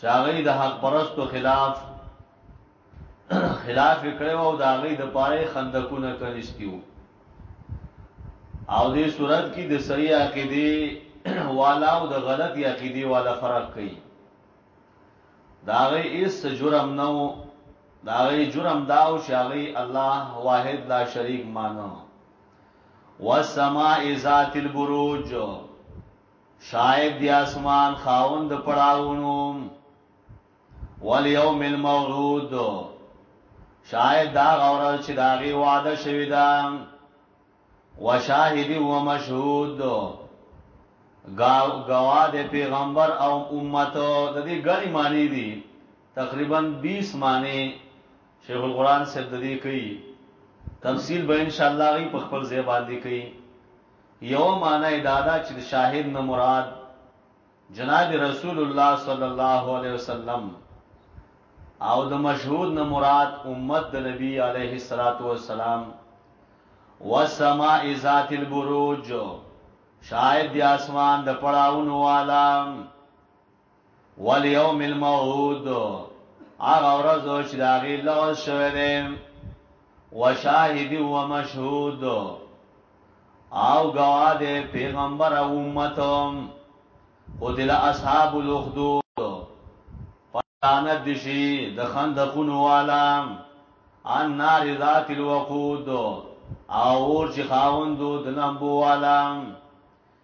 چاغی د حق پرستو خلاف خلاف کړو او دا غي د پاره خندقونه کنيستیو او دې صورت کې د صحیح عقیده والا او د غلط عقیده والا فرق کوي دا غي اس جرم نو دا غي جرم دا او شاغي الله واحد لا شریک مانو والسماء ذات البروج شاید د اسمان خاوند پړاوونو، والیوم الموعود، شاید دا غوره چې دا غي وعده شوی دا وشاهد و مشهود گواد پیغمبر او امت د دې غنی معنی دي تقریبا 20 معنی شیخ القران صاحب د دې کوي تفصیل به ان شاء الله غي په خپل ځای باندې کوي یوه معنی یې دا ده چې د شاهد نه مراد جناب رسول الله صلی الله علیه وسلم او د مشهود نه مراد امت د نبی علیه الصلاۃ والسلام والسماء ذات البروج شاید دی اسمان د پړاونو والا والیوم الموعود هغه ورځ چې د هغې لوز شوی دی وشاهد و مشهود او ګواه دی پیغمبر او امت قتل اصحاب الاخدود پلانت دشي د خندقونو والا ان نار ذات الوقود او اور چې خاوندو د لمبو والا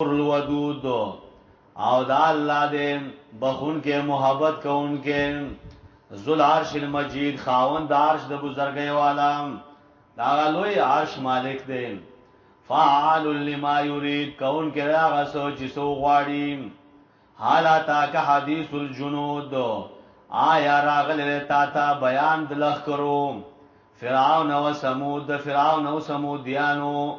الودود او دا الله دې بخونکی محبت کوونکی ذوالعرش المجید خاوند د عرش د بزرګۍ والا دا لوی عرش مالک دی فعال لما يريد کون کې دا غسو چې سو غواړي حالاتا که حدیث الجنود آیا راغله تا تا بیان د لخ کرو فرعون او سمود فرعون او سمودیانو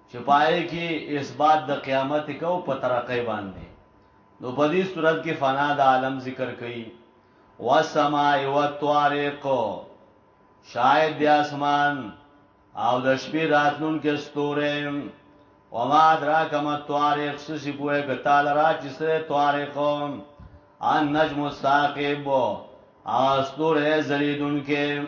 چې په هغې کې اثبات د قیامت کوو او په ترقۍ باندې نو په دې صورت کې فنا د عالم ذکر کوي والسماء والطارق شاید د اسمان او د شپې راتلونکې ستوره وما ادراک ما طارق سسی پوهه کتال را چې سره طارق ان نجم الثاقب استوره زریدون کې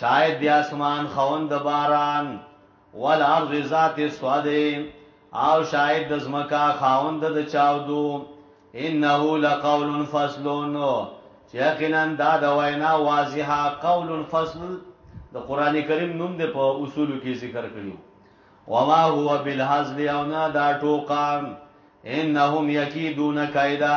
شاید د اسمان خاوند د باران، والارض ذات الصدع، او شاید د ځمکه خاوند د چاودو، انه لقول فصل، چې یقینا دا د وینا واضحه، قول فصل، د قرآن کریم نوم دی په اصولو کې ذکر کړي وو، وما هو بالهزل او نه دا ټوقه، انهم یکیدون کیدا.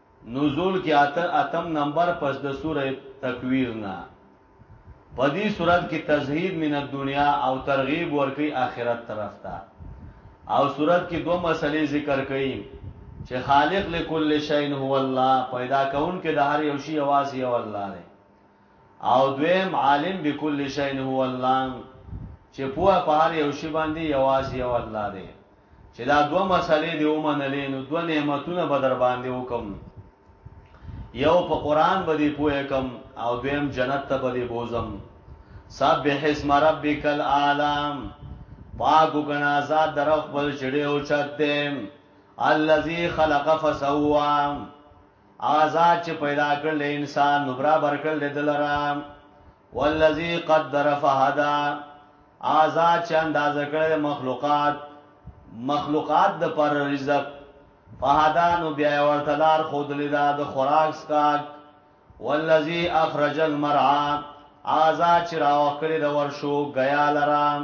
نزول کې اته اتم نمبر پس د سوره تکویر نه په دې سورت کې تزهید من الدنیا او ترغیب ورکړي آخرت طرف ته او سورت کې دوه مسلې ذکر کړي چې خالق لكل شيء هو الله پیدا کون کې د هر یو شی आवाज یو الله دی او دویم عالم بکل شیء هو الله چې پوه په هر یو شي باندې یوازې یو الله دی چې دا دوه مسلې دی ومنلې نو دوه نعمتونه به در باندې وکم یو په قران باندې پوهه کم او دویم جنت ته باندې بوزم سبح اسم ربک الاعلام پاک وکنا ذات در خپل چړې او چت دې الذي خلق فسوا هغه ذات چې پیدا کړل انسان نو برابر کړل دلرا والذي قدر فهدا هغه ذات چې اندازه کړل مخلوقات مخلوقات د پر رزق فهدا نو بیا ورته لار خود لیدا د خوراک سکاک والذي اخرج المرعى آزاد چراو کړی د ورشو غیا لرام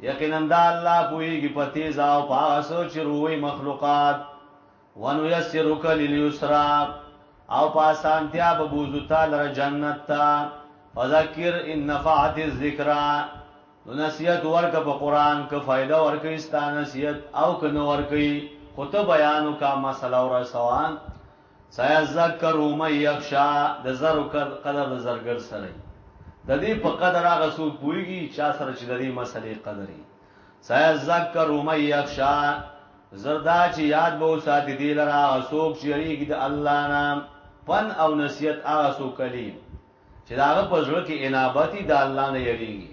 یقینا دا الله پوهیږي په تیز او په هغه څه چې روي مخلوقات ونیسرک لليسرا او په اسانتیا به بوزو تعالی را جنت تا فذکر ان نفعت الذکرا نو نصیحت ورک په قران کې فائدہ ورک استا نصیحت او کنه ورکی خو ته بیانو کا مسله ور سوا سيذکر من يخشی د زر قدر د زرګر سره وي د دې په قدر هغه څوک پوهېږي چا سره چې د دې مسلې قدر وي سيذکر من يخشی زردا چې یاد به وساتي دی لره هغه څوک چې یریږي د الله نه پن او نصیحت هغه څوک کوي چې داغه په زړه کې انابتي د الله نه یریږي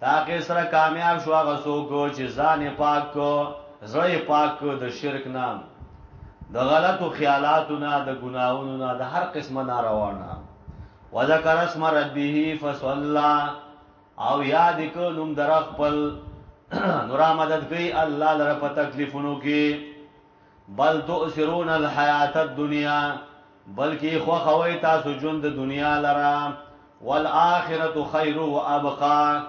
په هغې سره کامیاب شو هغه څوک چې ځان یې پاک کړ، زړه یې پاک کړ د شرک نه، د غلطو خیالاتو نه، د ګناهونو نه، د هر قسمه ناروا نه. وذکر اسم ربه فصلی او یاد یې کړ نوم د رب خپل نو رامدد کوي الله لره په تکلیفونو کې. بل تؤثرون الحیات الدنیا بلکې خوخوي تاسو ژوند د دنیا لرا والآخرت خیر و ابقا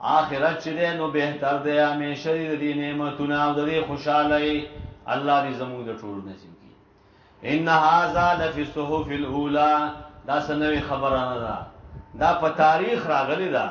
آخرت چې ده نو بهتر ده همیشه د دې نعمتونو او د دې خوشحالۍ الله دې زموږ د ټولو نصیب کړي ان هاذا لفی الصحف الاولى دا سنوي خبره نه ده دا په تاریخ راغلی ده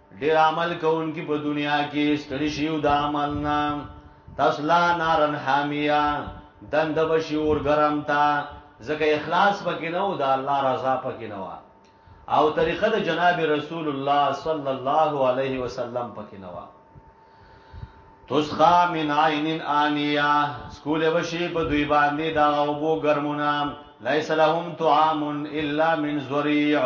ډېر عمل کوونکي په دنیا کې ستړي شي او د عمل نه تسلا نارن حامیه دند بشي اور ګرم تا ځکه اخلاص پکې نه و د الله رضا پکې نه و او طریقه د جناب رسول الله صلی الله علیه وسلم پکې نه و تسخا من عین انیا سکول بشي په دوی باندې دا او بو ګرمونه لیس لهم طعام الا من ذریع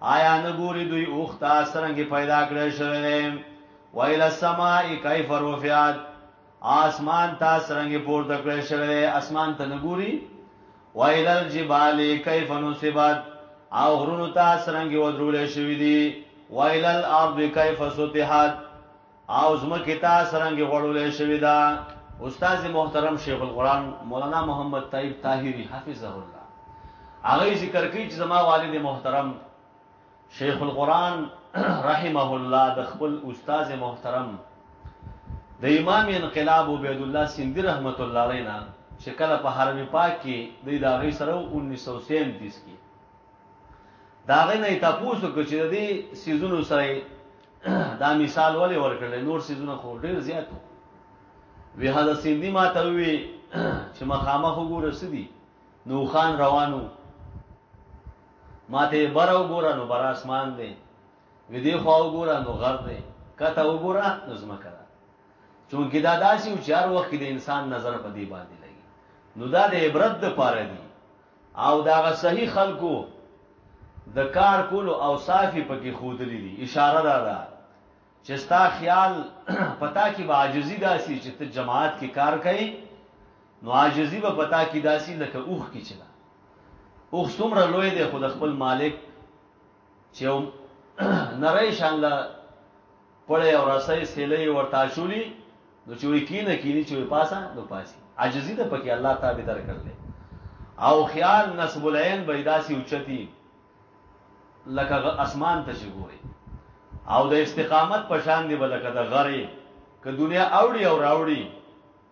آیا نه ګوري دوی اوخ ته سرنګي پیدا کړی شوی دی ویل السماء کیف رفعت آسمان ته سرنګي پورته کړی شوی دی اسمان ته نه ګوري ویل الجبال کیف نصبت او غرونو ته سرنګي ودرول شوی دی ویل الارض کیف سطحت او ځمکې ته څرنګه غوړولې شوې ده استاد محترم شیخ القرآن مولانا محمد طیب طاهری حفظه الله هغه ذکر کوي چې زما والد محترم شیخ القرآن رحمه الله د خپل استاد محترم د امام انقلاب عبید الله سیندی رحمت الله علینا چې کله په حرم پاک کې د داغي سره 1937 کې داغه نه تاسو کو چې د سیزونو سره دا مثال ولې ورکړل نور سيزونه خو ډېر زیات وي هدا سیندی ما ته وی چې مخامخ وګوره سدي نو خان روانو ما ته بر وګوره نو بر اسمان دی وی دی خو وګوره نو غر دی کته وګوره نو زمکه ده چونکی دا داسې او چار وخت کې د انسان نظر په دی باندې لګي نو دا د عبرت د پاره دی او د هغه صحیح خلکو د کار کولو اوصاف یې په کې ښودلي دي، اشاره دا ده چې ستا خیال په تا کې به عاجزي داسي چې ته جماعت کې کار کوې نو عاجزي به په تا کې داسي لکه اوښ کې چې ده اوښ څومره لوی دی خو د خپل مالک چې نری شان له پړی او رسۍ سیلۍ یې ورته اچولي، نو چې وایي کینه کیني، چې وایي پاسه نو پاڅي. عاجزي ده پکې، الله تاب یې درکړل دی او خیال نصب العین به یې داسې اوچتي لکه غ اسمان ته چې ګورې او د استقامت په شان دې به لکه د غرې که دنیا اوړي او راوړي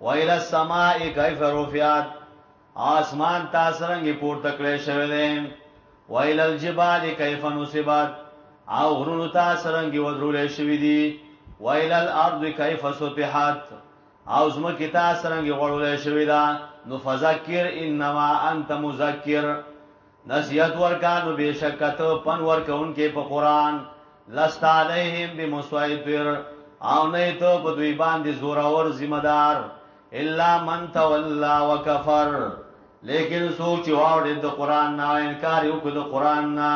ویل السماء کیف رفعت آسمان تا سرنګي پورته کړی شوی دی ویل الجبال کیف نصبت او غرونو تا سرنګي ودرول شوی دی ویل الارض کیف سطحت او زمکه تا سرنګي غړول شوی دا نو فذکر انما انت مذکر نصیحت ورکا نو بشک ته پن ورکونکې په قران لست علیهم بمسیطر او نه ته په دوی باندې زور اور ذمہ دار الا من تولى وكفر لیکن سوچ واوړې د قران نه انکار یو کو د قران نه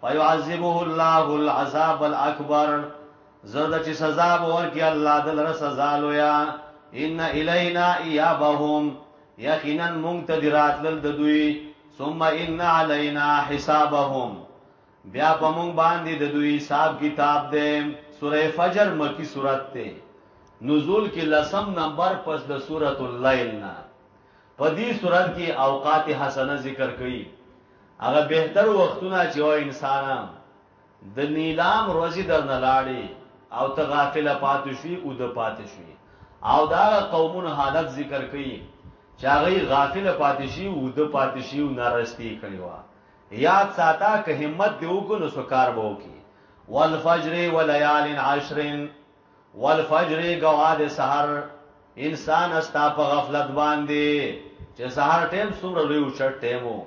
فيعذبه الله العذاب الاكبر زرد چې سزا ورکړي الله دلر سزا لویا ان الینا ایابهم یقینا مونږ ته دی راتلل د دوی ثم ان علینا حسابهم بیا په مونږ باندې د دوی حساب کتاب دی سوره فجر مکی سورت ته نزول کې لسم نمبر پس د سوره الليل نه په دې سورت کې اوقات حسنه ذکر کړي هغه بهتر وختونه چې و انسانان د نیلام ورځي درنه لاړي او ته غافله پاتي شوي اوده پاتي شوي او د هغه قومونو حالت ذکر کوي چي هغوي غافله پاتي شوي وو اوده پاتي شوي وو نارستي یې کړي وه یاد ساته که همت دي وکړو نو څه کار به وکړي والفجر ولیال عشر. والفجر گواه د سحر انسان استا په غفلت باندې چې سحر ټیم څومره لوی اوچت ټیم وو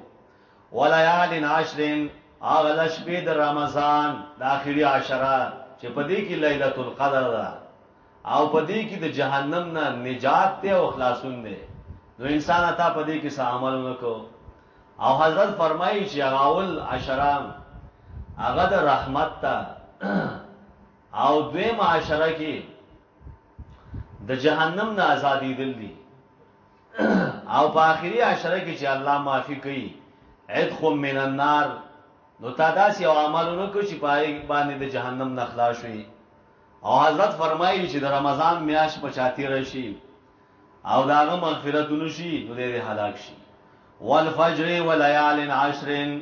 وليال عشرین اغل شپې د رمضان د اخیری عشره چې په دې کې ليله القدر ده او په دې کې د جهنم نه نجات ته او خلاصون دی نو انسان اتا په دې کې څه عمل وکړو او حضرت فرمایي چې اول عشرام هغه د رحمت ته او دوی معاشره کې د جهنم نه ازادي دل دي او په اخري عشره کې چې الله معافي کوي عتق من النار نو تا داس یو عملونه کو چې پای باندې د جهنم نه خلاص شي او حضرت فرمایي چې د رمضان میاش په چاتیر شي او داغه مغفرت نشي نو دې هلاک شي والفجر وليال عشرن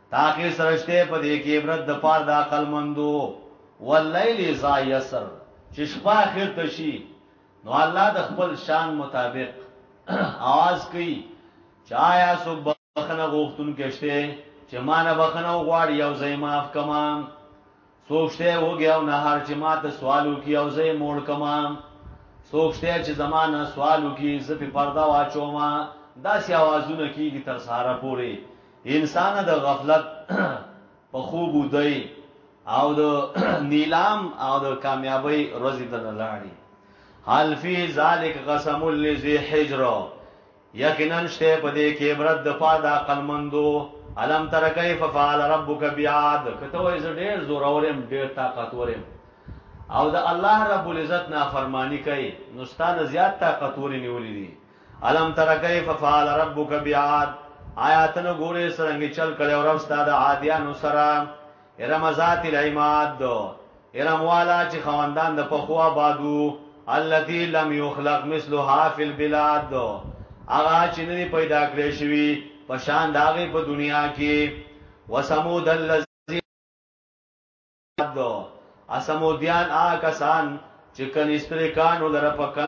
تاکي سره شته په دې کې عبرت د پاره د عقل مندو واللیل اذا یسر چې شپه اخر ته شي نو الله د خپل شان مطابق आवाज کوي چا یا سو بخنه غوښتون کېشته چې مان بخنه غواړي او زې معاف کما څوک شته وږی او نهار چې ما ته سوال وکړي او زه یې موړ کما څوک شته چې زما نه سوال وکړي زه په پرده واچوم داسې اوازونه کیږي تر سهاره پورې انسان د غفلت په خوب ودی او د نیلام او د کامیابی ورځې ته نه لاړې حال فی ذلک قسم لذی حجر یقینا شته په دې کې عبرت د پاره د عقل مندو. الم تر کیف فعل ربک بعاد که ته وایې زه ډېر زورور یم، ډېر طاقتور یم او د الله رب العزت نافرماني کوې نو ستا نه زیات طاقتور یې نیولي دي. الم تر کیف فعل ربک بعاد آیا ته نه ګورې څرنګه چل کړی رب ستا د عادیانو سره؟ ارم ذات العماد ارم والا چې خواندان د پخوا بادو التي لم يخلق مثلها في البلاد اغا چې نه پیدا کړې شوی په شان داغه په دنیا کې وسمود الذين اسمودیان آ کسان چې کنيستري کانو لره پکان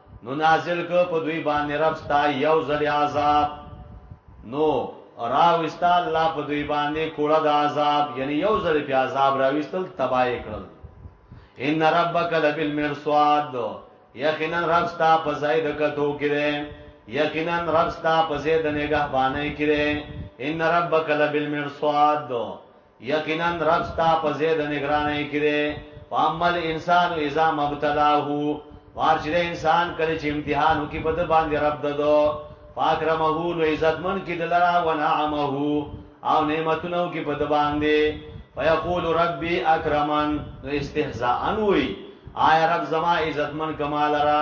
نو نازل کړ په دوی باندې رب ستا یو ځل عذاب نو راوستا الله په دوی باندې کوړه د عذاب یعنی یو ځل په عذاب راوستل تبای کړل ان ربک لبالمرصاد یقینا رب ستا په ځای د کتو کړي یقینا رب ستا په ځای د نگهبانه کړي ان ربک لبالمرصاد یقینا رب ستا په ځای د نګرانۍ کې دی. فاما الانسان اذا ما ابتلاه نو هر چې دی انسان کله چې امتحان وکړي په ده باندې رب د ده، فاکرمه نو عزتمن کړي ده لره، ونعمه او نعمتونه وکړي په ده باندې، فیقول ربی اکرمن نو استهزاءً وایي، آیا رب زما عزتمن کړ ما لره؟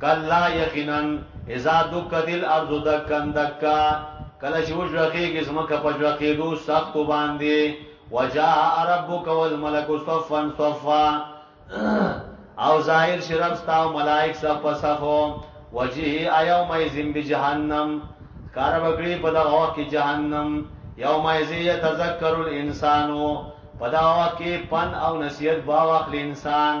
کلا یقینا اذا دکت الارض دکا دکا کله چې وجړقېږي ځمکه په جړقېدو سختو باندې وجاء ربک والملک صفا صفا او ظاهر شي رب ستا او ملائک صف په صفو وجیء یوم یذم بجهنم کار بکړي په دغه وخت کې جهنم یوم یذی یتذکر الانسان په دغه وخت کې پن او نصیحت باوخل انسان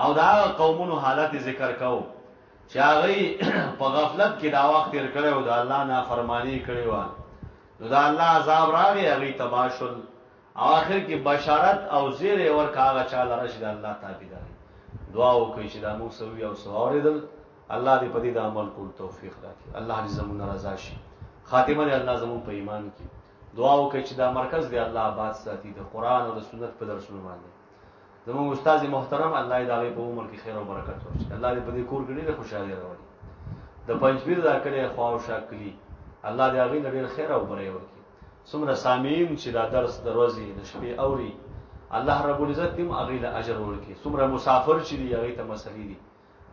او د هغه قومونو حالت یې ذکر کاوه چې هغوی په غفلت کې دا وخت تېر کړی او د الله نافرماني یې کړې وه، نو د الله عذاب راغی، هغوی تباه شول او اخر کې بشارت او زېری یې ورکړ هغه چا لره چې د الله تابعداري، دعا، وکړي چې دا موږ څه وویل او څه واورېدل، الله دې په دې د عمل کولو توفیق راکړي، الله دې زموږ نه رضا شي، خاتمه دې الله زموږ په ایمان کړي، دعا وکړئ چې دا مرکز دې الله اباد ساتي د قرآن او د سنت په درسونو باندې. زموږ استاد محترم الله دې داغه په عمر کې خیر او برکت ورکړي الله دې په دې کور کې ډېر خوشاله راوړي د پنځبیر دا کړي خوا او شاکلی الله دې هغه ډېر خیر او برکت ورکړي څومره سامعين چې دا درس دروازي د شپې اوري الله رب العزت دې هغه له اجر ورکړي څومره مسافر چې دی هغه ته مسلې دي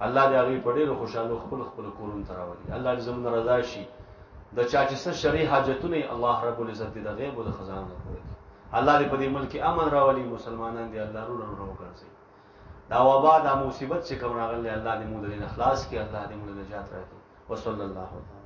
الله دې هغوی په ډېرو خوشحالو خپلو خپلو کورونو ته راولي، الله دې زمونږ نه رضا شي، د چا چې څه شرعي حاجتونه وي الله رب العزت دې د غیبو د خزانو نه پوره کړي، الله دې په دې ملک کې امن راولي، مسلمانان دې الله روره روره وګرځوي، دا وبا دا مصیبت چې کوم راغلی دی الله دې مونږ د دې نه خلاص کړي، الله دې مونږ له نجات راکړي، وصلی الله تعالی.